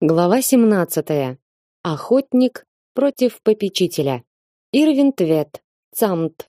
Глава 17. Охотник против попечителя. Ирвин Твет. Цамт.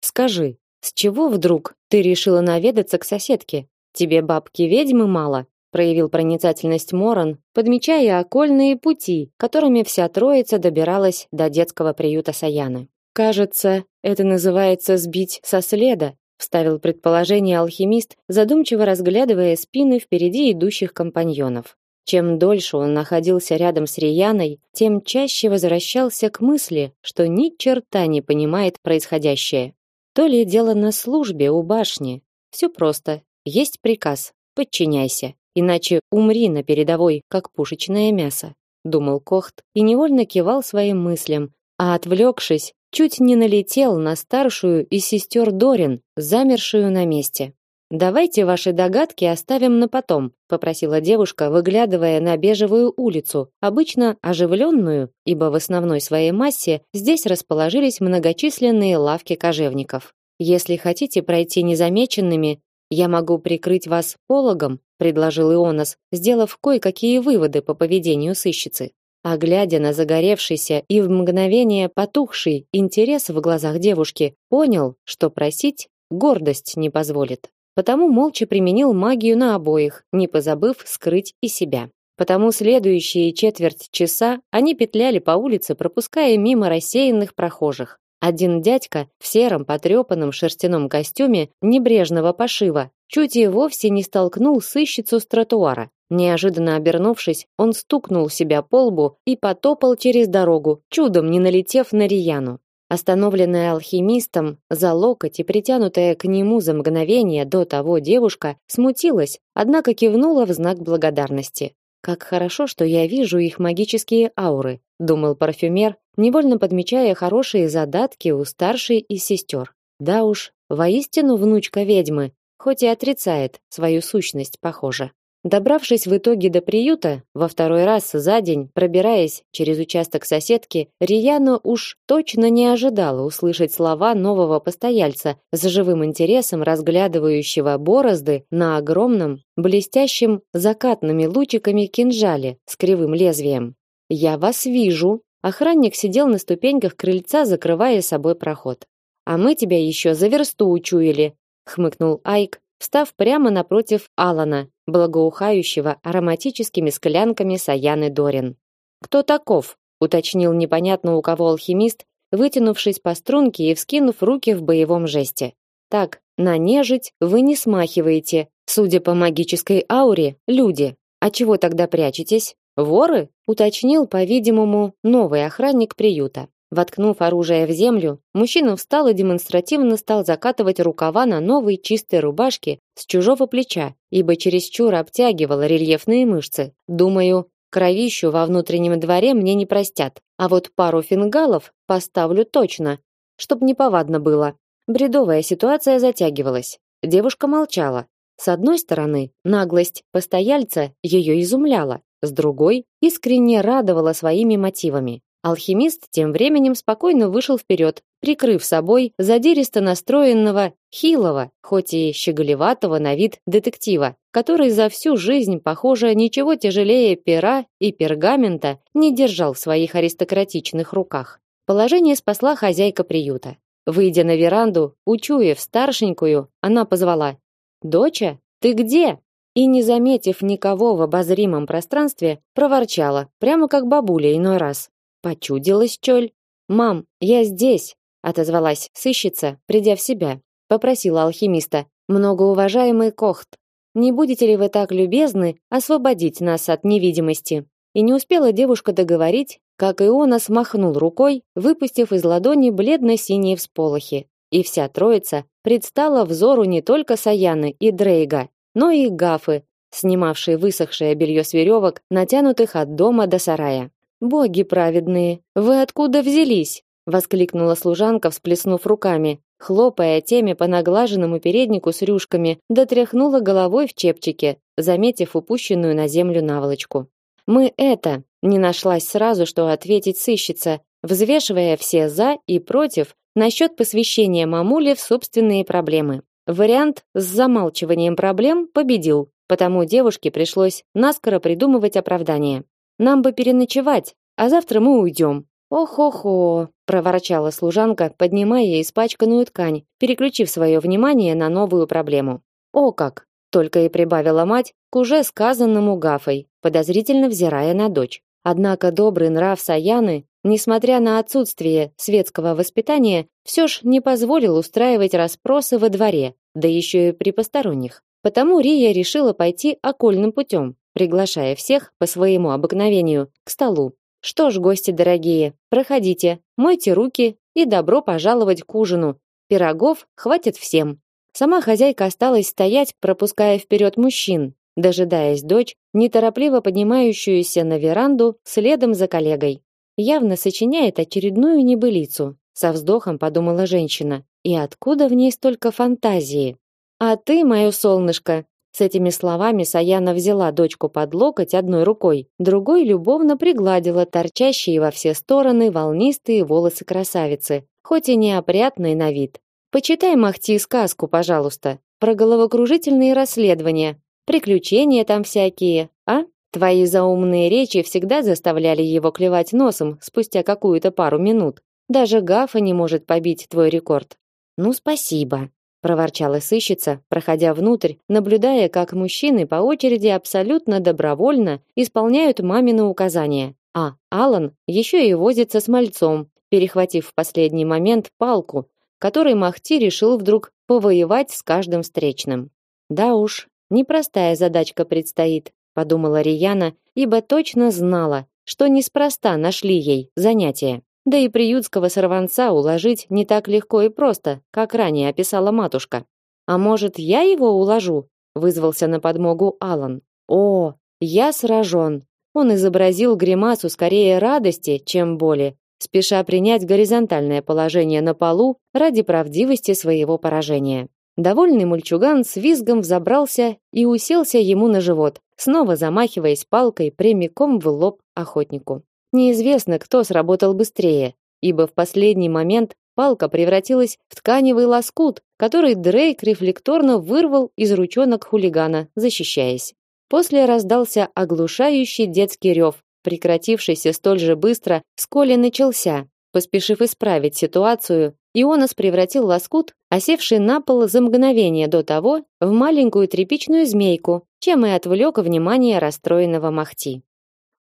Скажи, с чего вдруг ты решила наведаться к соседке? Тебе бабки-ведьмы мало? проявил проницательность Моран, подмечая окольные пути, которыми вся троица добиралась до детского приюта Саяны. Кажется, это называется сбить со следа, вставил предположение алхимист, задумчиво разглядывая спины впереди идущих компаньонов. Чем дольше он находился рядом с Рияной, тем чаще возвращался к мысли, что ни черта не понимает происходящее. То ли дело на службе у башни. Все просто. Есть приказ. Подчиняйся, иначе умри на передовой, как пушечное мясо, думал Кохт и невольно кивал своим мыслям, а отвлекшись, чуть не налетел на старшую из сестер Дорин, замершую на месте. Давайте ваши догадки оставим на потом, попросила девушка, выглядывая на бежевую улицу, обычно оживленную, ибо в основной своей массе здесь расположились многочисленные лавки кожевников. Если хотите пройти незамеченными, я могу прикрыть вас пологом, предложил Ионас, сделав кое-какие выводы по поведению сыщицы. А глядя на загоревшийся и в мгновение потухший интерес в глазах девушки, понял, что просить гордость не позволит. Потому молча применил магию на обоих, не позабыв скрыть и себя. Потому следующие четверть часа они петляли по улице, пропуская мимо рассеянных прохожих. Один дядька в сером потрепанном шерстяном костюме небрежного пошива чуть и вовсе не столкнул сыщицу с тротуара. Неожиданно обернувшись, он стукнул себя по лбу и потопал через дорогу, чудом не налетев на Рияну. Остановленная алхимистом за локоть и притянутая к нему за мгновение до того девушка смутилась, однако кивнула в знак благодарности. Как хорошо, что я вижу их магические ауры, думал парфюмер, невольно подмечая хорошие задатки у старшей из сестер. Да уж, воистину внучка ведьмы, хоть и отрицает свою сущность, похоже. Добравшись в итоге до приюта, во второй раз за день, пробираясь через участок соседки, Рияна уж точно не ожидала услышать слова нового постояльца, с живым интересом разглядывающего борозды на огромном, блестящем закатными лучиками кинжале с кривым лезвием. «Я вас вижу!» Охранник сидел на ступеньках крыльца, закрывая собой проход. «А мы тебя еще за версту учуяли!» — хмыкнул Айк, встав прямо напротив Алана, благоухающего ароматическими склянками Саяны Дорин. Кто таков? уточнил непонятно у кого алхимист, вытянувшись по струнке и вскинув руки в боевом жесте. Так, на нежить вы не смахиваете. Судя по магической ауре, люди. А чего тогда прячетесь? Воры? уточнил, по-видимому, новый охранник приюта. Воткнув оружие в землю, мужчина встал и демонстративно стал закатывать рукава на новой чистой рубашке с чужого плеча, ибо чересчур обтягивал рельефные мышцы. Думаю, кровищу во внутреннем дворе мне не простят, а вот пару фингалов поставлю точно, чтоб не повадно было. Бредовая ситуация затягивалась. Девушка молчала. С одной стороны, наглость постояльца ее изумляла, с другой искренне радовала своими мотивами. Алхимист тем временем спокойно вышел вперед, прикрыв собой задиристо настроенного, хилого, хоть и щеголеватого на вид детектива, который за всю жизнь, похоже, ничего тяжелее пера и пергамента не держал в своих аристократичных руках. Положение спасла хозяйка приюта. Выйдя на веранду, учуяв старшенькую, она позвала: "Доча, ты где?" И не заметив никого в обозримом пространстве, проворчала, прямо как бабуля иной раз: Почудилась чёль? Мам, я здесь, отозвалась сыщица, придя в себя. Попросила алхимиста: "Многоуважаемый Кохт, не будете ли вы так любезны освободить нас от невидимости?" И не успела девушка договорить, как Иона смахнул рукой, выпустив из ладони бледно-синие всполохи. И вся троица предстала взору не только Саяны и Дрейга, но и Гафы, снимавшие высохшее белье с веревок, натянутых от дома до сарая. Боги праведные, вы откуда взялись? воскликнула служанка, всплеснув руками, хлопая теми по наглаженному переднику с рюшками, дотряхнула головой в чепчике, заметив упущенную на землю наволочку. Мы это, не нашлась сразу, что ответить сыщица, взвешивая все за и против насчет посвящения мамуле в собственные проблемы. Вариант с замалчиванием проблем победил. потому девушке пришлось наскоро придумывать оправдание. Нам бы переночевать, а завтра мы уйдем. Ох-охо, проворчала служанка, поднимая испачканную ткань, переключив свое внимание на новую проблему. О как, только и прибавила мать к уже сказанному Гафой, подозрительно взирая на дочь. Однако добрый нрав Саяны, несмотря на отсутствие светского воспитания, все ж не позволил устраивать расспросы во дворе, да еще и при посторонних. Потому Рия решила пойти окольным путем, приглашая всех по своему обыкновению к столу. Что ж, гости дорогие, проходите, мойте руки и добро пожаловать к ужину. Пирогов хватит всем. Сама хозяйка осталась стоять, пропуская вперед мужчин, дожидаясь дочь, неторопливо поднимающуюся на веранду следом за коллегой. Явно сочиняет очередную небылицу, со вздохом подумала женщина. И откуда в ней столько фантазии? А ты, мое солнышко, с этими словами Саяна взяла дочку под локоть одной рукой, другой любовно пригладила торчащие во все стороны волнистые волосы красавицы, хоть и неопрятной на вид. Почитай Махти сказку, пожалуйста, про головокружительные расследования, приключения там всякие, а? Твои заумные речи всегда заставляли его клевать носом спустя какую-то пару минут. Даже Гафа не может побить твой рекорд. Ну, спасибо, проворчала сыщица, проходя внутрь, наблюдая, как мужчины по очереди абсолютно добровольно исполняют мамины указания, а Алан еще и возится с мальцом, перехватив в последний момент палку, которой Махти решил вдруг повоевать с каждым встречным. Да уж, непростая задачка предстоит, подумала Рияна, ибо точно знала, что неспроста нашли ей занятие. Да и приютского сорванца уложить не так легко и просто, как ранее описала матушка. А может, я его уложу? вызвался на подмогу Алан. О, я сражен. Он изобразил гримасу скорее радости, чем боли, спеша принять горизонтальное положение на полу ради правдивости своего поражения. Довольный мульчуган с визгом взобрался и уселся ему на живот, снова замахиваясь палкой прямиком в лоб охотнику. Неизвестно, кто сработал быстрее, ибо в последний момент палка превратилась в тканевый лоскут, который Дрейк рефлекторно вырвал из ручонок хулигана, защищаясь. После раздался оглушающий детский рев, прекратившийся столь же быстро, сколь и начался. Поспешив исправить ситуацию, Ионас превратил лоскут, осевший на пол за мгновение до того, в маленькую тряпичную змейку, чем и отвлек внимание расстроенного Махти.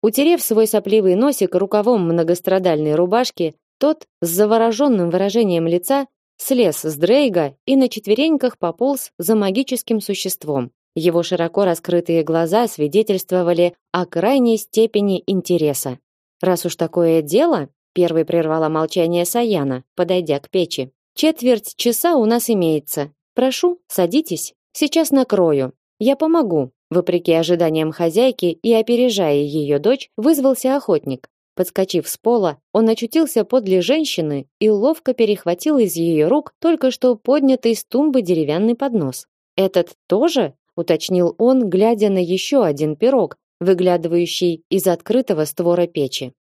Утерев свой сопливый носик рукавом многострадальной рубашки, тот с завороженным выражением лица слез с Дрейга и на четвереньках пополз за магическим существом. Его широко раскрытые глаза свидетельствовали о крайней степени интереса. Раз уж такое дело, первой прервала молчание Саяна, подойдя к печи. Четверть часа у нас имеется. Прошу, садитесь. Сейчас накрою. Я помогу. Вопреки ожиданиям хозяйки и опережая ее дочь, вызвался охотник. Подскочив с пола, он очутился подле женщины и ловко перехватил из ее рук только что поднятый с тумбы деревянный поднос. Этот тоже уточнил он, глядя на еще один пирог, выглядывающий из открытого створа печи.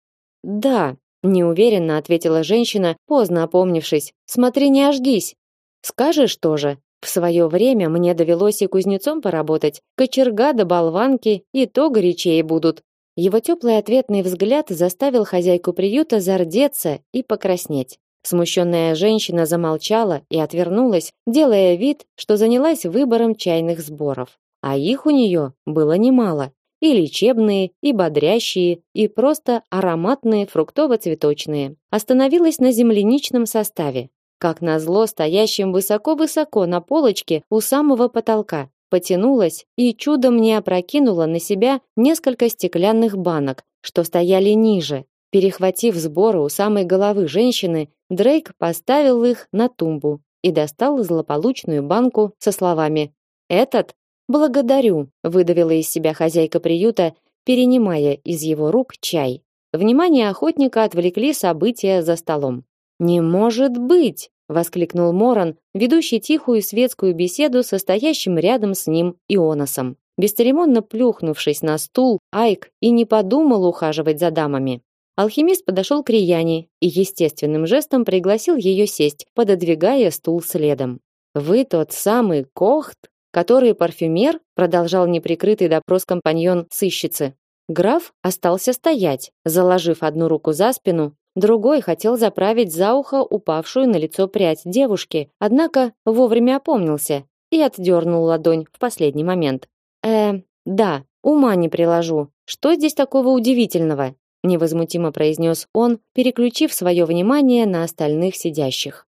Да, неуверенно ответила женщина, поздно опомнившись. Смотри, не ожгись. Скажешь тоже. В свое время мне довелось и кузнецом поработать. Кочерга да болванки и то горячее будут. Его теплый ответный взгляд заставил хозяйку приюта зардеться и покраснеть. Смущенная женщина замолчала и отвернулась, делая вид, что занялась выбором чайных сборов. А их у нее было немало. И лечебные, и бодрящие, и просто ароматные фруктово-цветочные. Остановилась на земляничном составе, как назло стоящим высоко-высоко на полочке у самого потолка. Потянулась и чудом не опрокинула на себя несколько стеклянных банок, что стояли ниже, Перехватив сборы у самой головы женщины, Дрейк поставил их на тумбу и достал злополучную банку со словами: "Этот благодарю", выдавила из себя хозяйка приюта, перенимая из его рук чай. Внимание охотника отвлекли события за столом. "Не может быть!" воскликнул Моран, ведущий тихую светскую беседу со стоящим рядом с ним Ионосом. Бесцеремонно плюхнувшись на стул, Айк и не подумал ухаживать за дамами. Алхимист подошел к Рияне и естественным жестом пригласил ее сесть, пододвигая стул следом. Вы тот самый Кохт, который парфюмер, продолжал неприкрытый допрос компаньон сыщицы. Граф остался стоять, заложив одну руку за спину, другой хотел заправить за ухо упавшую на лицо прядь девушки, однако вовремя опомнился и отдернул ладонь в последний момент. Э, да, ума не приложу. Что здесь такого удивительного? невозмутимо произнес он, переключив свое внимание на остальных сидящих.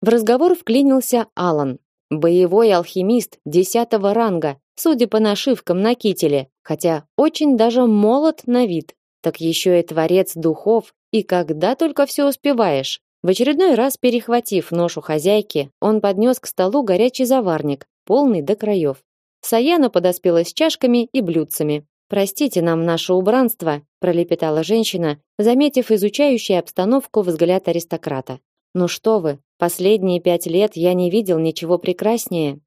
В разговор вклинился Алан, боевой алхимист десятого ранга, судя по нашивкам на кителе, хотя очень даже молод на вид. Так еще и творец духов, и когда только все успеваешь. В очередной раз перехватив нож у хозяйки, он поднес к столу горячий заварник, полный до краев. Саяна подоспела с чашками и блюдцами. Простите нам наше убранство, пролепетала женщина, заметив изучающий обстановку взгляд аристократа. Ну что вы, последние пять лет я не видел ничего прекраснее.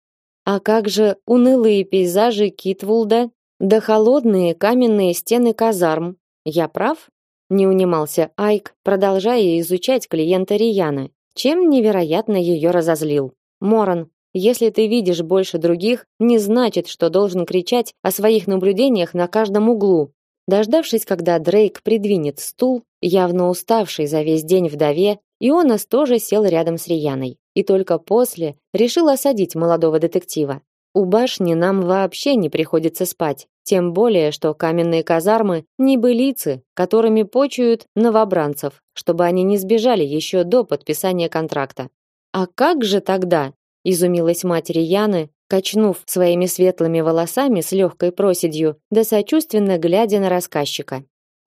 А как же унылые пейзажи Китвулда, да холодные каменные стены казарм? Я прав? Не унимался Айк, продолжая изучать клиента Рияны, чем невероятно ее разозлил. Моран, если ты видишь больше других, не значит, что должен кричать о своих наблюдениях на каждом углу. Дождавшись, когда Дрейк придвинет стул, явно уставший за весь день вдове, Ионас тоже сел рядом с Рияной и только после решил осадить молодого детектива. У башни нам вообще не приходится спать, тем более, что каменные казармы не былицы, которыми почуют новобранцев, чтобы они не сбежали еще до подписания контракта. А как же тогда? изумилась мать Яны, качнув своими светлыми волосами с легкой проседью, да сочувственно глядя на рассказчика.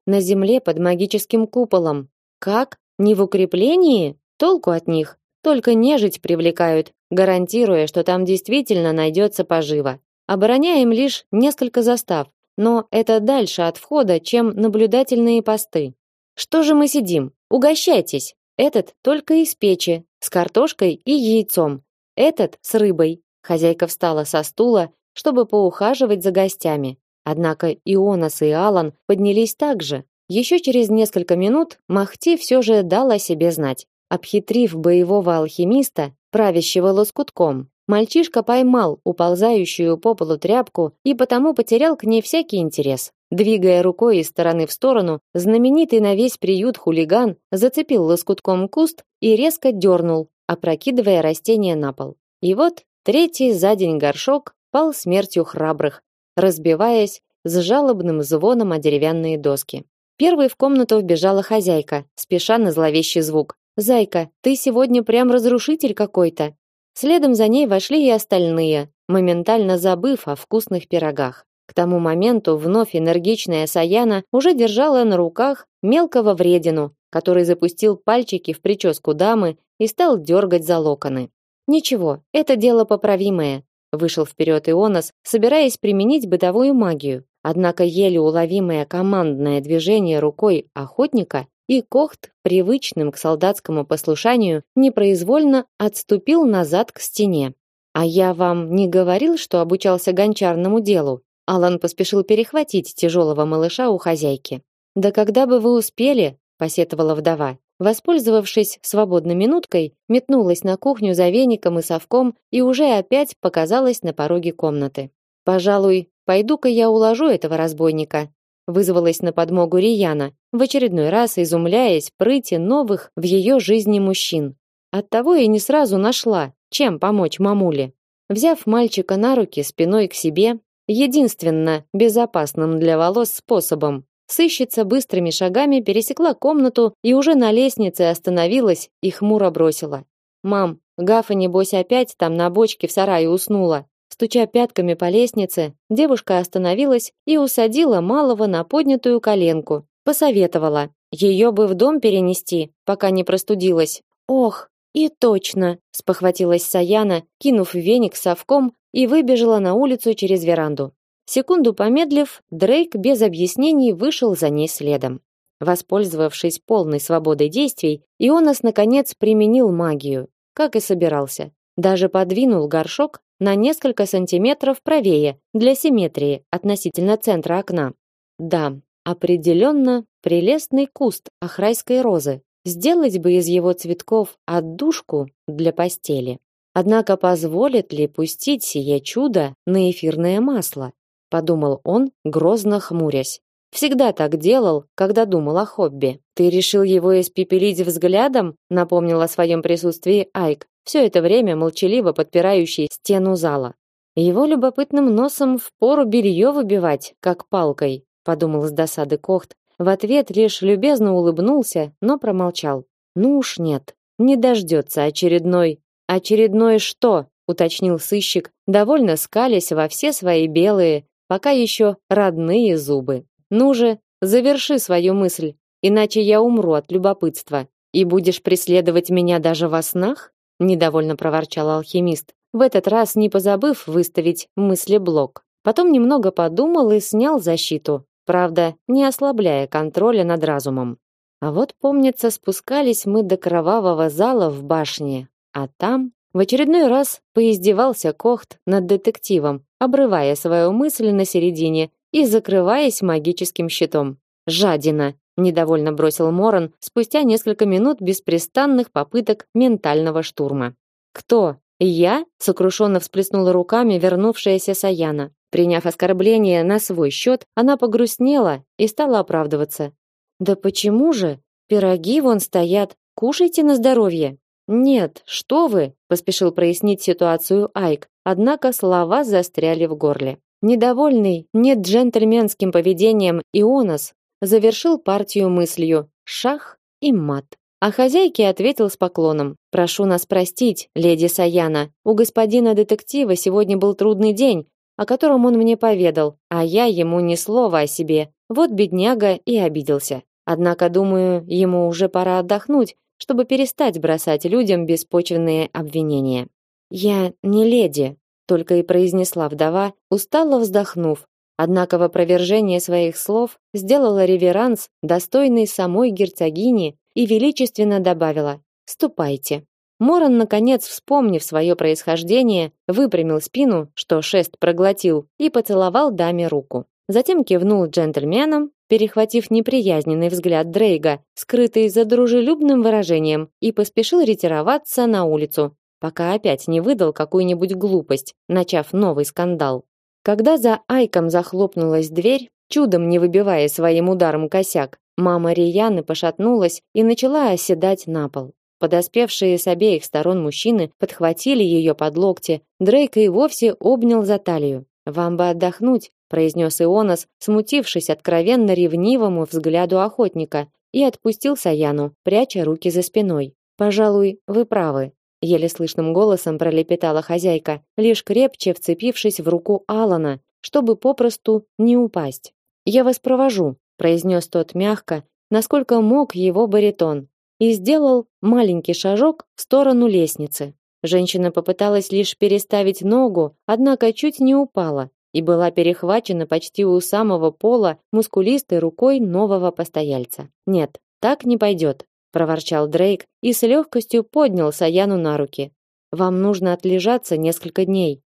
На земле под магическим куполом. Как? Не в укреплении? Толку от них. Только нежить привлекают, гарантируя, что там действительно найдется поживо. Обороняем лишь несколько застав, но это дальше от входа, чем наблюдательные посты. Что же мы сидим? Угощайтесь. Этот только из печи, с картошкой и яйцом. Этот с рыбой. Хозяйка встала со стула, чтобы поухаживать за гостями. Однако Ионас и Алан поднялись также. Еще через несколько минут Махти все же дал о себе знать. Обхитрив боевого алхимиста, правящего лоскутком, мальчишка поймал уползающую по полу тряпку и потому потерял к ней всякий интерес. Двигая рукой из стороны в сторону, знаменитый на весь приют хулиган зацепил лоскутком куст и резко дернул, опрокидывая растение на пол. И вот третий за день горшок пал смертью храбрых, разбиваясь с жалобным звоном о деревянные доски. Первой в комнату вбежала хозяйка, спеша на зловещий звук. «Зайка, ты сегодня прям разрушитель какой-то!» Следом за ней вошли и остальные, моментально забыв о вкусных пирогах. К тому моменту вновь энергичная Саяна уже держала на руках мелкого вредину, который запустил пальчики в прическу дамы и стал дергать за локоны. Ничего, это дело поправимое. Вышел вперед Ионас, собираясь применить бытовую магию. Однако еле уловимое командное движение рукой охотника и Кохт, привычным к солдатскому послушанию, непроизвольно отступил назад к стене. А я вам не говорил, что обучался гончарному делу? Алан поспешил перехватить тяжелого малыша у хозяйки. Да когда бы вы успели, посетовала вдова. Воспользовавшись свободной минуткой, метнулась на кухню за веником и совком и уже опять показалась на пороге комнаты. Пожалуй, пойду-ка я уложу этого разбойника. Вызвалась на подмогу Рияна, в очередной раз изумляясь прыти новых в ее жизни мужчин. Оттого и не сразу нашла, чем помочь мамуле. Взяв мальчика на руки спиной к себе, единственно безопасным для волос способом, Сыщица быстрыми шагами пересекла комнату и уже на лестнице остановилась и хмуро бросила: "Мам, Гафа небось опять там на бочке в сарае уснула". Стуча пятками по лестнице, девушка остановилась и усадила малого на поднятую коленку. Посоветовала: ее бы в дом перенести, пока не простудилась. Ох, и точно, спохватилась Саяна, кинув веник совком и выбежала на улицу через веранду. Секунду помедлив, Дрейк без объяснений вышел за ней следом. Воспользовавшись полной свободой действий, Ионас наконец применил магию, как и собирался. Даже подвинул горшок на несколько сантиметров правее для симметрии относительно центра окна. Да, определенно прелестный куст ахрайской розы. Сделать бы из его цветков отдушку для постели. Однако позволит ли пустить сие чудо на эфирное масло? подумал он, грозно хмурясь. Всегда так делал, когда думал о хобби. Ты решил его испепелить взглядом? напомнил о своем присутствии Айк, все это время молчаливо подпирающий стену зала. Его любопытным носом впору белье выбивать, как палкой, подумал с досады Кохт. В ответ лишь любезно улыбнулся, но промолчал. Ну уж нет, не дождется очередной. Очередной что? уточнил сыщик, довольно скалясь во все свои белые, пока еще родные зубы. Ну же, заверши свою мысль, иначе я умру от любопытства. И будешь преследовать меня даже во снах? Недовольно проворчал алхимист, в этот раз не позабыв выставить мыслеблок. Потом немного подумал и снял защиту, правда, не ослабляя контроля над разумом. А вот, помнится, спускались мы до кровавого зала в башне, а там в очередной раз поиздевался Кохт над детективом, обрывая свою мысль на середине и закрываясь магическим щитом. Жадина, недовольно бросил Моран спустя несколько минут беспрестанных попыток ментального штурма. Кто? Я? сокрушенно всплеснула руками вернувшаяся Саяна. Приняв оскорбление на свой счет, она погрустнела и стала оправдываться. Да почему же? Пироги вон стоят. Кушайте на здоровье. Нет, что вы? поспешил прояснить ситуацию Айк. Однако слова застряли в горле. Недовольный нет джентльменским поведением Ионос завершил партию мыслью: шах и мат. А хозяйке ответил с поклоном: "Прошу нас простить, леди Саяна. У господина детектива сегодня был трудный день, о котором он мне поведал, а я ему ни слова о себе. Вот бедняга и обиделся. Однако, думаю, ему уже пора отдохнуть, чтобы перестать бросать людям беспочвенные обвинения. Я не леди, только и произнесла вдова, устало вздохнув, Однако в опровержение своих слов сделала реверанс, достойный самой герцогини, и величественно добавила: "Ступайте". Моран наконец, вспомнив свое происхождение, выпрямил спину, что шест проглотил, и поцеловал даме руку. Затем кивнул джентльменам, перехватив неприязненный взгляд Дрейга, скрытый за дружелюбным выражением, и поспешил ретироваться на улицу, пока опять не выдал какую-нибудь глупость, начав новый скандал. Когда за Айком захлопнулась дверь, чудом не выбивая своим ударом косяк, мама Рияны пошатнулась и начала оседать на пол. Подоспевшие с обеих сторон мужчины подхватили ее под локти. Дрейк и вовсе обнял за талию. «Вам бы отдохнуть», — произнес Ионас, смутившись откровенно ревнивому взгляду охотника, и отпустил Саяну, пряча руки за спиной. «Пожалуй, вы правы еле слышным голосом пролепетала хозяйка, лишь крепче вцепившись в руку Алана, чтобы попросту не упасть. Я вас провожу, произнес тот мягко, насколько мог его баритон, и сделал маленький шажок в сторону лестницы. Женщина попыталась лишь переставить ногу, однако чуть не упала и была перехвачена почти у самого пола мускулистой рукой нового постояльца. Нет, так не пойдет проворчал Дрейк и с легкостью поднял Саяну на руки. Вам нужно отлежаться несколько дней.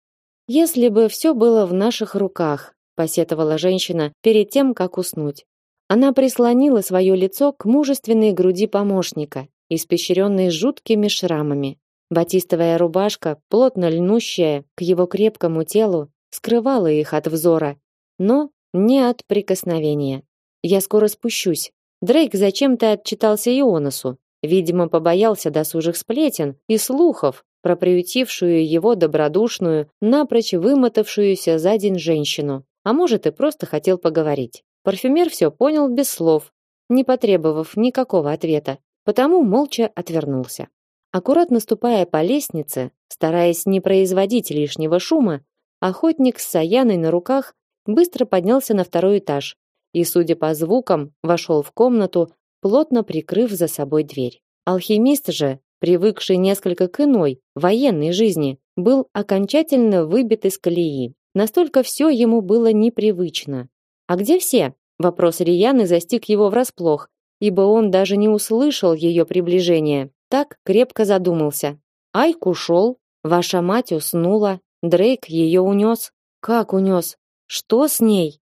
Если бы все было в наших руках, посетовала женщина перед тем, как уснуть. Она прислонила свое лицо к мужественной груди помощника, испещренной жуткими шрамами. Батистовая рубашка, плотно льнущая к его крепкому телу, скрывала их от взора, но не от прикосновения. Я скоро спущусь, Дрейк зачем-то отчитался Ионасу, видимо, побоялся досужих сплетен и слухов про приютившую его добродушную, напрочь вымотавшуюся за день женщину, а может и просто хотел поговорить. Парфюмер все понял без слов, не потребовав никакого ответа, потому молча отвернулся. Аккуратно ступая по лестнице, стараясь не производить лишнего шума, охотник с Саяной на руках быстро поднялся на второй этаж и, судя по звукам, вошел в комнату, плотно прикрыв за собой дверь. Алхимист же, привыкший несколько к иной, военной жизни, был окончательно выбит из колеи. Настолько все ему было непривычно. А где все? Вопрос Рияны застиг его врасплох, ибо он даже не услышал ее приближения. Так крепко задумался. Айк ушел, ваша мать уснула, Дрейк ее унес. Как унес? Что с ней?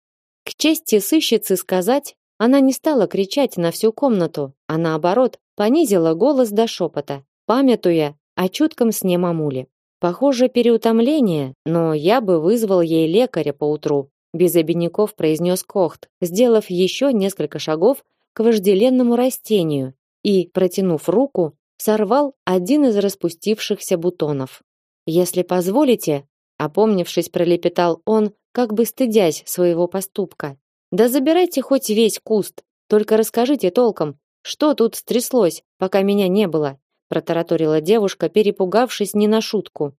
К чести сыщицы сказать, она не стала кричать на всю комнату, а наоборот, понизила голос до шепота, памятуя о чутком сне мамули. Похоже, переутомление, но я бы вызвал ей лекаря поутру, без обиняков произнес Кохт, сделав еще несколько шагов к вожделенному растению и, протянув руку, сорвал один из распустившихся бутонов. Если позволите, опомнившись, пролепетал он, как бы стыдясь своего поступка. Да забирайте хоть весь куст, только расскажите толком, что тут стряслось, пока меня не было, протараторила девушка, перепугавшись не на шутку.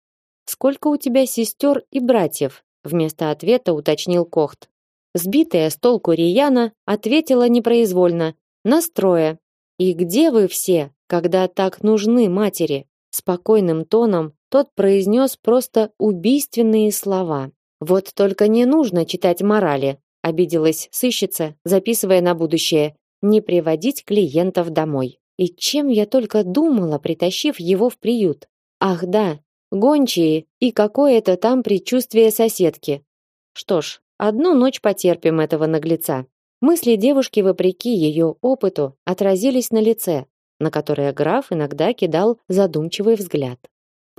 Сколько у тебя сестер и братьев? вместо ответа уточнил Кохт. Сбитая с толку Рияна ответила непроизвольно: "Настроя. И где вы все, когда так нужны матери?" Спокойным тоном тот произнес просто убийственные слова. Вот только не нужно читать морали, обиделась сыщица, записывая на будущее: не приводить клиентов домой. И чем я только думала, притащив его в приют. Ах, да, гончие и какое-то там предчувствие соседки. Что ж, одну ночь потерпим этого наглеца. Мысли девушки, вопреки ее опыту, отразились на лице, на которое граф иногда кидал задумчивый взгляд.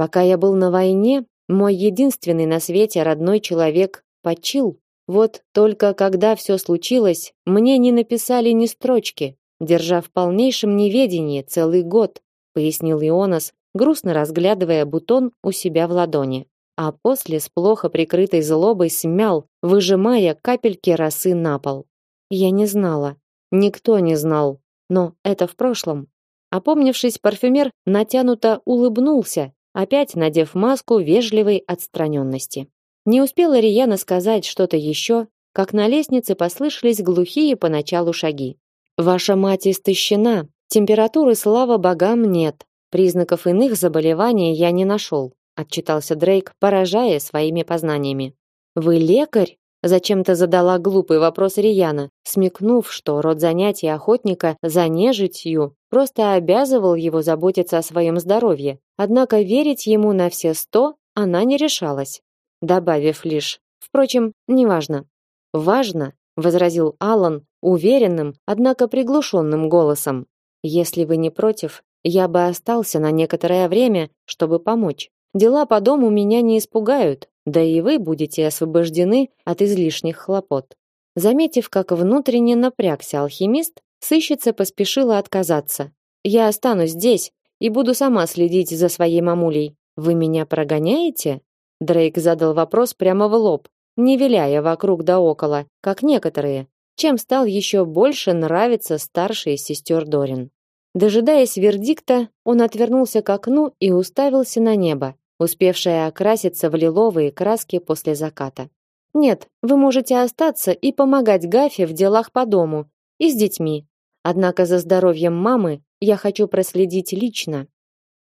Пока я был на войне, мой единственный на свете родной человек почил. Вот только когда все случилось, мне не написали ни строчки, держа в полнейшем неведении целый год, пояснил Ионас, грустно разглядывая бутон у себя в ладони. А после с плохо прикрытой злобой смял, выжимая капельки росы на пол. Я не знала, никто не знал, но это в прошлом. Опомнившись, парфюмер натянуто улыбнулся опять надев маску вежливой отстраненности. Не успела Рияна сказать что-то еще, как на лестнице послышались глухие поначалу шаги. Ваша мать истощена, температуры, слава богам, нет. Признаков иных заболеваний я не нашел, отчитался Дрейк, поражая своими познаниями. Вы лекарь? Зачем-то задала глупый вопрос Рияна, смекнув, что род занятий охотника за нежитью просто обязывал его заботиться о своем здоровье. Однако верить ему на все сто она не решалась, добавив лишь: "Впрочем, неважно". "Важно", возразил Аллан уверенным, однако приглушенным голосом. "Если вы не против, я бы остался на некоторое время, чтобы помочь. Дела по дому меня не испугают, да и вы будете освобождены от излишних хлопот. Заметив, как внутренне напрягся алхимист, сыщица поспешила отказаться. Я останусь здесь и буду сама следить за своей мамулей. Вы меня прогоняете? Дрейк задал вопрос прямо в лоб, не виляя вокруг да около, как некоторые, чем стал еще больше нравиться старший из сестер Дорин. Дожидаясь вердикта, он отвернулся к окну и уставился на небо успевшая окраситься в лиловые краски после заката. Нет, вы можете остаться и помогать Гафе в делах по дому и с детьми. Однако за здоровьем мамы я хочу проследить лично.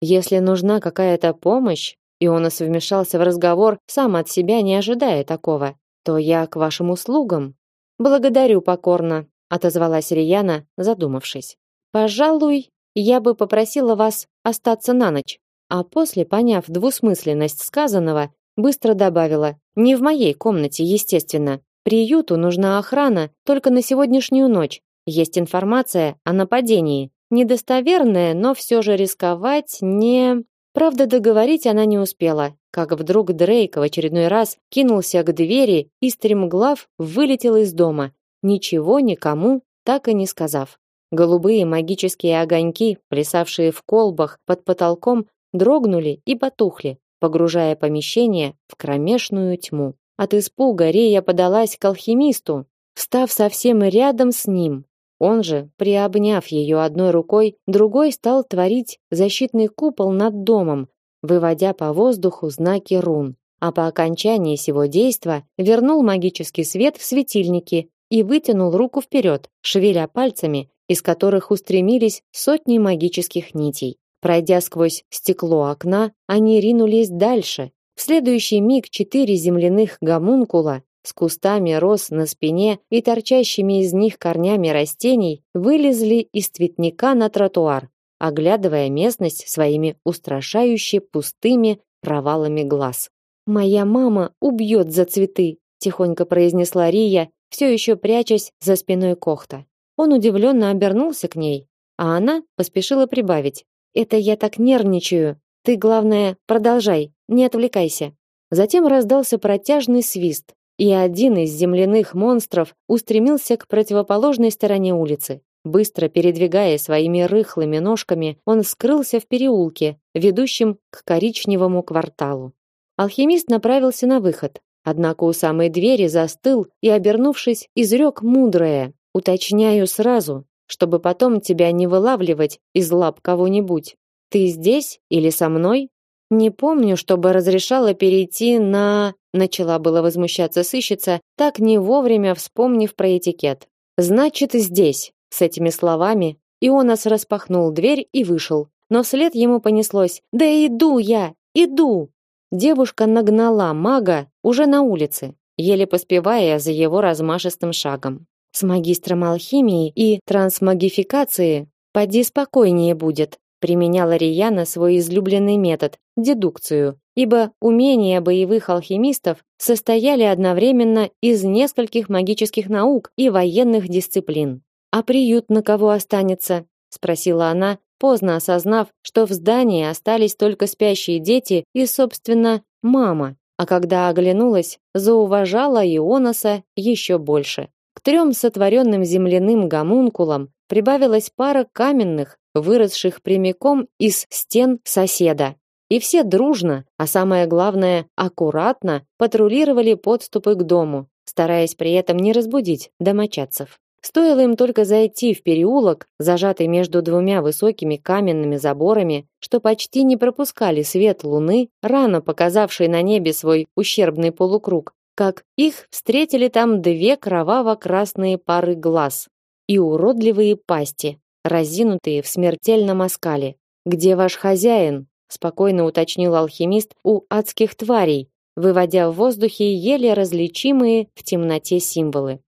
Если нужна какая-то помощь, и он вмешался в разговор, сам от себя не ожидая такого, то я к вашим услугам. Благодарю покорно, отозвалась Рияна, задумавшись. Пожалуй, я бы попросила вас остаться на ночь а после, поняв двусмысленность сказанного, быстро добавила: "Не в моей комнате, естественно. Приюту нужна охрана только на сегодняшнюю ночь. Есть информация о нападении, недостоверная, но все же рисковать не Правда, договорить она не успела, как вдруг Дрейк в очередной раз кинулся к двери и стремглав вылетел из дома, ничего никому так и не сказав. Голубые магические огоньки, плясавшие в колбах под потолком, дрогнули и потухли, погружая помещение в кромешную тьму. От испуга Рея подалась к алхимисту, встав совсем рядом с ним. Он же, приобняв ее одной рукой, другой стал творить защитный купол над домом, выводя по воздуху знаки рун. А по окончании сего действа вернул магический свет в светильники и вытянул руку вперед, шевеля пальцами, из которых устремились сотни магических нитей. Пройдя сквозь стекло окна, они ринулись дальше. В следующий миг четыре земляных гомункула с кустами роз на спине и торчащими из них корнями растений вылезли из цветника на тротуар, оглядывая местность своими устрашающе пустыми провалами глаз. «Моя мама убьет за цветы», – тихонько произнесла Рия, все еще прячась за спиной Кохта. Он удивленно обернулся к ней, а она поспешила прибавить. Это я так нервничаю. Ты, главное, продолжай, не отвлекайся. Затем раздался протяжный свист, и один из земляных монстров устремился к противоположной стороне улицы. Быстро передвигая своими рыхлыми ножками, он скрылся в переулке, ведущем к коричневому кварталу. Алхимист направился на выход, однако у самой двери застыл и, обернувшись, изрек мудрое: "Уточняю сразу, чтобы потом тебя не вылавливать из лап кого-нибудь. Ты здесь или со мной?" Не помню, чтобы разрешала перейти на начала было возмущаться сыщица, так не вовремя вспомнив про этикет. Значит, здесь. С этими словами Ионас распахнул дверь и вышел. Но вслед ему понеслось: "Да иду я, иду". Девушка нагнала мага уже на улице, еле поспевая за его размашистым шагом. С магистром алхимии и трансмагификации поди спокойнее будет, применяла Рияна свой излюбленный метод дедукцию, ибо умения боевых алхимистов состояли одновременно из нескольких магических наук и военных дисциплин. А приют на кого останется? спросила она, поздно осознав, что в здании остались только спящие дети и, собственно, мама. А когда оглянулась, зауважала Ионоса еще больше. К трем сотворенным земляным гомункулам прибавилась пара каменных, выросших прямиком из стен соседа. И все дружно, а самое главное, аккуратно патрулировали подступы к дому, стараясь при этом не разбудить домочадцев. Стоило им только зайти в переулок, зажатый между двумя высокими каменными заборами, что почти не пропускали свет луны, рано показавшей на небе свой ущербный полукруг, как их встретили там две кроваво-красные пары глаз и уродливые пасти, разинутые в смертельном оскале. «Где ваш хозяин?» – спокойно уточнил алхимист у адских тварей, выводя в воздухе еле различимые в темноте символы.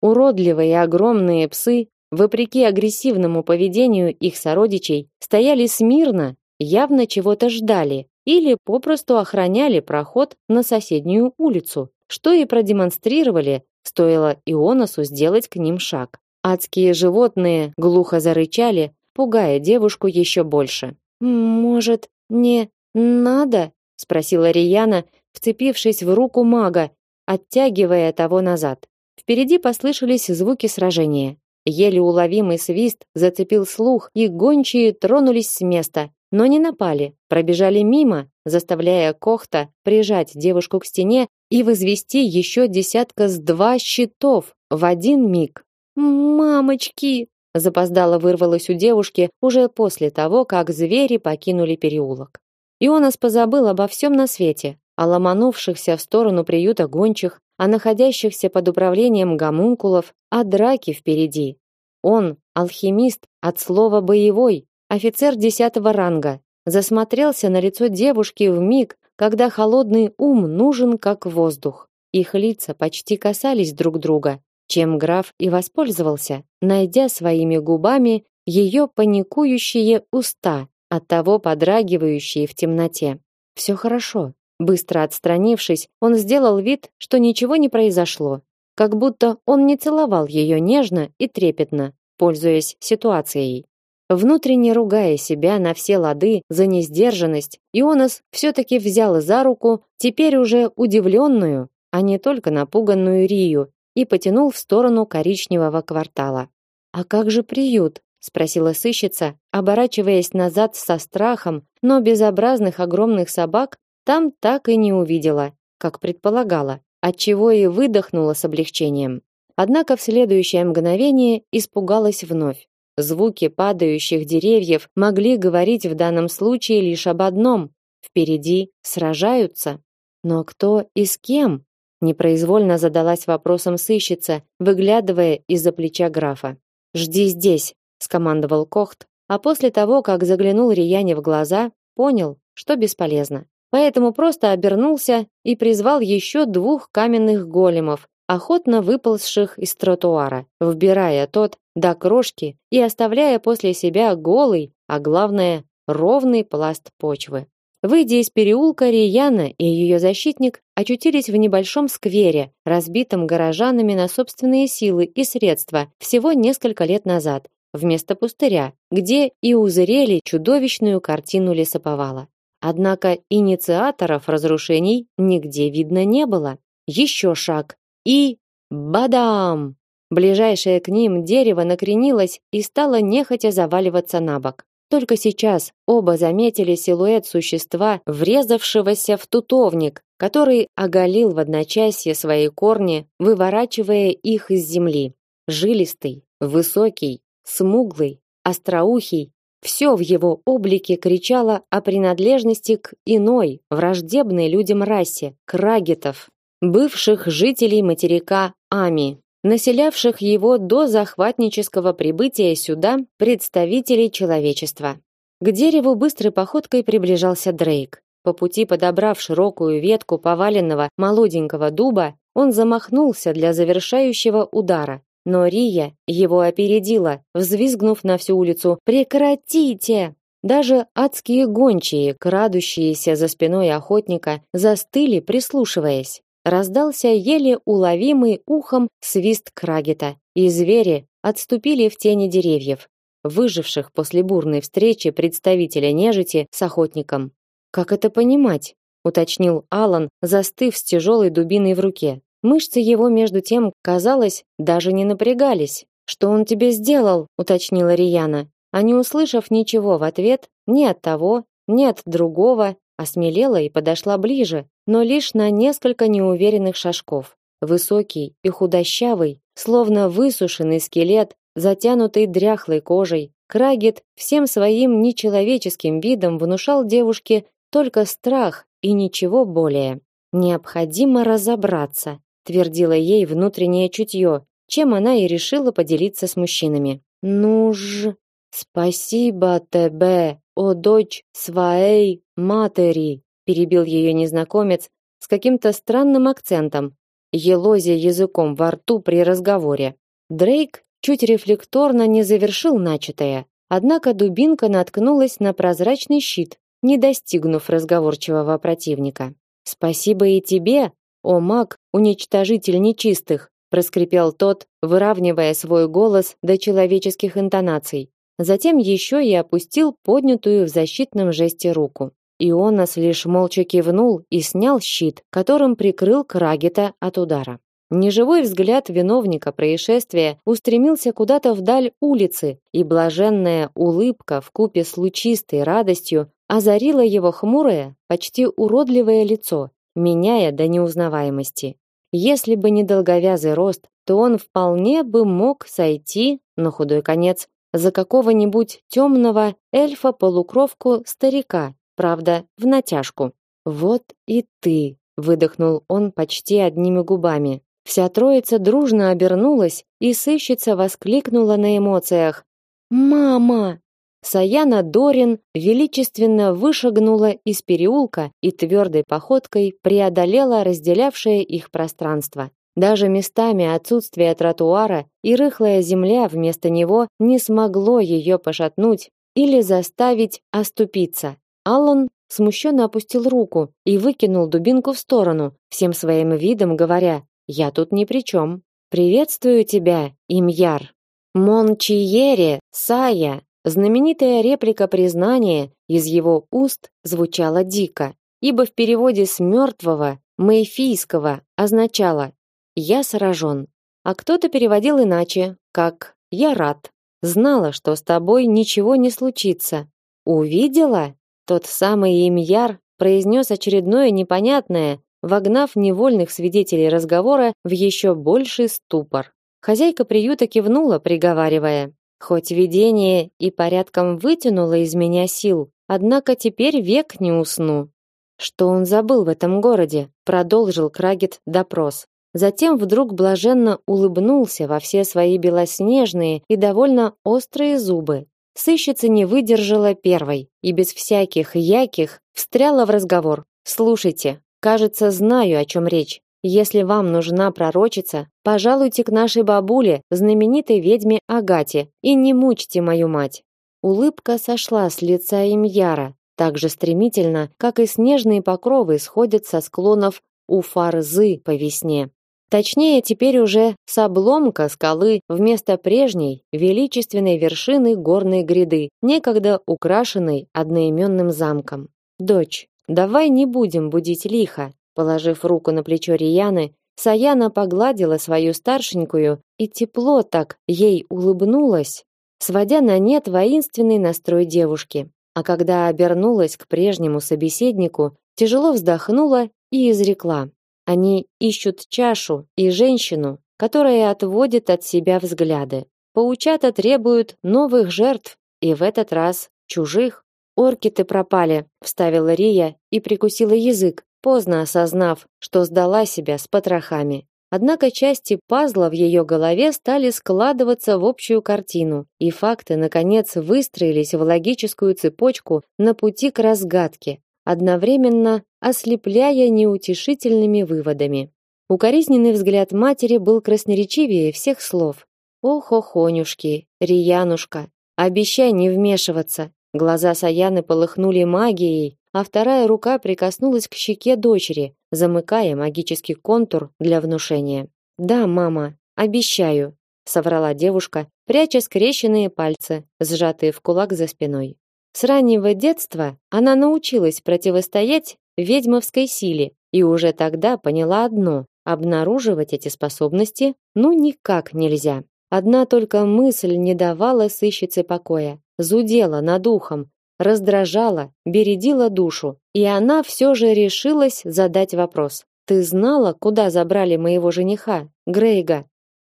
Уродливые огромные псы, вопреки агрессивному поведению их сородичей, стояли смирно, явно чего-то ждали или попросту охраняли проход на соседнюю улицу, что и продемонстрировали, стоило Ионосу сделать к ним шаг. Адские животные глухо зарычали, пугая девушку еще больше. «Может, не надо?» — спросила Рияна, вцепившись в руку мага, оттягивая того назад. Впереди послышались звуки сражения. Еле уловимый свист зацепил слух, и гончие тронулись с места, но не напали, пробежали мимо, заставляя Кохта прижать девушку к стене и возвести еще десятка с два щитов в один миг. «Мамочки!» запоздало вырвалось у девушки уже после того, как звери покинули переулок. Ионас позабыл обо всем на свете, о ломанувшихся в сторону приюта гончих, о находящихся под управлением гомункулов, о драке впереди. Он, алхимист от слова боевой, офицер десятого ранга, засмотрелся на лицо девушки в миг, когда холодный ум нужен как воздух. Их лица почти касались друг друга, чем граф и воспользовался, найдя своими губами ее паникующие уста, оттого подрагивающие в темноте. Все хорошо, Быстро отстранившись, он сделал вид, что ничего не произошло, как будто он не целовал ее нежно и трепетно, пользуясь ситуацией. Внутренне ругая себя на все лады за несдержанность, Ионас все-таки взял за руку теперь уже удивленную, а не только напуганную Рию, и потянул в сторону коричневого квартала. «А как же приют?» — спросила сыщица, оборачиваясь назад со страхом, но безобразных огромных собак там так и не увидела, как предполагала, отчего и выдохнула с облегчением. Однако в следующее мгновение испугалась вновь. Звуки падающих деревьев могли говорить в данном случае лишь об одном: впереди сражаются. Но кто и с кем? Непроизвольно задалась вопросом сыщица, выглядывая из-за плеча графа. "Жди здесь", скомандовал Кохт, а после того, как заглянул Рияне в глаза, понял, что бесполезно. Поэтому просто обернулся и призвал еще двух каменных големов, охотно выползших из тротуара, вбирая тот до крошки и оставляя после себя голый, а главное, ровный пласт почвы. Выйдя из переулка, Рияна и ее защитник очутились в небольшом сквере, разбитом горожанами на собственные силы и средства всего несколько лет назад, вместо пустыря, где и узрели чудовищную картину лесоповала. Однако инициаторов разрушений нигде видно не было. Еще шаг. И... Бадам! Ближайшее к ним дерево накренилось и стало нехотя заваливаться на бок. Только сейчас оба заметили силуэт существа, врезавшегося в тутовник, который оголил в одночасье свои корни, выворачивая их из земли. Жилистый, высокий, смуглый, остроухий, все в его облике кричало о принадлежности к иной, враждебной людям расе, крагетов, бывших жителей материка Ами, населявших его до захватнического прибытия сюда представителей человечества. К дереву быстрой походкой приближался Дрейк. По пути подобрав широкую ветку поваленного молоденького дуба, он замахнулся для завершающего удара, но Рия его опередила, взвизгнув на всю улицу: "Прекратите!" Даже адские гончие, крадущиеся за спиной охотника, застыли, прислушиваясь. Раздался еле уловимый ухом свист крагета, и звери отступили в тени деревьев, выживших после бурной встречи представителя нежити с охотником. Как это понимать? уточнил Алан, застыв с тяжелой дубиной в руке. Мышцы его между тем, казалось, даже не напрягались. Что он тебе сделал? уточнила Рияна. А не услышав ничего в ответ, ни от того, ни от другого, осмелела и подошла ближе, но лишь на несколько неуверенных шажков. Высокий и худощавый, словно высушенный скелет, затянутый дряхлой кожей, Крагет всем своим нечеловеческим видом внушал девушке только страх и ничего более. Необходимо разобраться, твердило ей внутреннее чутье, чем она и решила поделиться с мужчинами. Ну ж, спасибо тебе, о дочь своей матери, перебил ее незнакомец с каким-то странным акцентом, елозя языком во рту при разговоре. Дрейк чуть рефлекторно не завершил начатое, однако дубинка наткнулась на прозрачный щит, не достигнув разговорчивого противника. Спасибо и тебе, «О маг, уничтожитель нечистых!» проскрипел тот, выравнивая свой голос до человеческих интонаций. Затем еще и опустил поднятую в защитном жесте руку. Ионас лишь молча кивнул и снял щит, которым прикрыл Крагета от удара. Неживой взгляд виновника происшествия устремился куда-то вдаль улицы, и блаженная улыбка в купе с лучистой радостью озарила его хмурое, почти уродливое лицо, меняя до неузнаваемости. Если бы не долговязый рост, то он вполне бы мог сойти, на худой конец, за какого-нибудь темного эльфа-полукровку старика, правда, в натяжку. Вот и ты, выдохнул он почти одними губами. Вся троица дружно обернулась, и сыщица воскликнула на эмоциях: "Мама!" Саяна Дорин величественно вышагнула из переулка и твердой походкой преодолела разделявшее их пространство. Даже местами отсутствие тротуара и рыхлая земля вместо него не смогло ее пошатнуть или заставить оступиться. Аллан смущенно опустил руку и выкинул дубинку в сторону, всем своим видом говоря: "Я тут ни при чем. Приветствую тебя, Имьяр. Мончиере, Сая, Знаменитая реплика признания из его уст звучала дико, ибо в переводе с мертвого мейфийского означало «я сражен», а кто-то переводил иначе, как «я рад». Знала, что с тобой ничего не случится. Увидела? Тот самый Имьяр произнес очередное непонятное, вогнав невольных свидетелей разговора в еще больший ступор. Хозяйка приюта кивнула, приговаривая: Хоть видение и порядком вытянуло из меня сил, однако теперь век не усну. Что он забыл в этом городе? Продолжил Крагет допрос. Затем вдруг блаженно улыбнулся во все свои белоснежные и довольно острые зубы. Сыщица не выдержала первой и без всяких яких встряла в разговор. Слушайте, кажется, знаю, о чем речь. Если вам нужна пророчица, пожалуйте к нашей бабуле, знаменитой ведьме Агате, и не мучьте мою мать. Улыбка сошла с лица Имьяра, так же стремительно, как и снежные покровы сходят со склонов у Фарзы по весне. Точнее, теперь уже с обломка скалы вместо прежней величественной вершины горной гряды, некогда украшенной одноименным замком. Дочь, давай не будем будить лихо. Положив руку на плечо Рияны, Саяна погладила свою старшенькую и тепло так ей улыбнулась, сводя на нет воинственный настрой девушки. А когда обернулась к прежнему собеседнику, тяжело вздохнула и изрекла: "Они ищут чашу и женщину, которая отводит от себя взгляды. Паучата требуют новых жертв, и в этот раз чужих. Орки-то пропали", вставила Рия и прикусила язык, поздно осознав, что сдала себя с потрохами. Однако части пазла в ее голове стали складываться в общую картину, и факты наконец выстроились в логическую цепочку на пути к разгадке, одновременно ослепляя неутешительными выводами. Укоризненный взгляд матери был красноречивее всех слов. Ох, охонюшки, Риянушка, обещай не вмешиваться. Глаза Саяны полыхнули магией, а вторая рука прикоснулась к щеке дочери, замыкая магический контур для внушения. "Да, мама, обещаю", соврала девушка, пряча скрещенные пальцы, сжатые в кулак за спиной. С раннего детства она научилась противостоять ведьмовской силе и уже тогда поняла одно: обнаруживать эти способности ну никак нельзя. Одна только мысль не давала сыщице покоя, зудела над ухом, раздражала, бередила душу, и она все же решилась задать вопрос. Ты знала, куда забрали моего жениха, Грейга?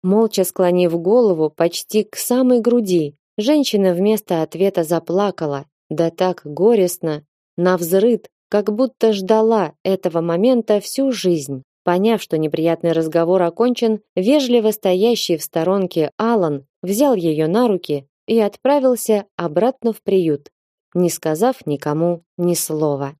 Молча склонив голову почти к самой груди, женщина вместо ответа заплакала, да так горестно, навзрыд, как будто ждала этого момента всю жизнь. Поняв, что неприятный разговор окончен, вежливо стоящий в сторонке Алан взял ее на руки и отправился обратно в приют не сказав никому ни слова.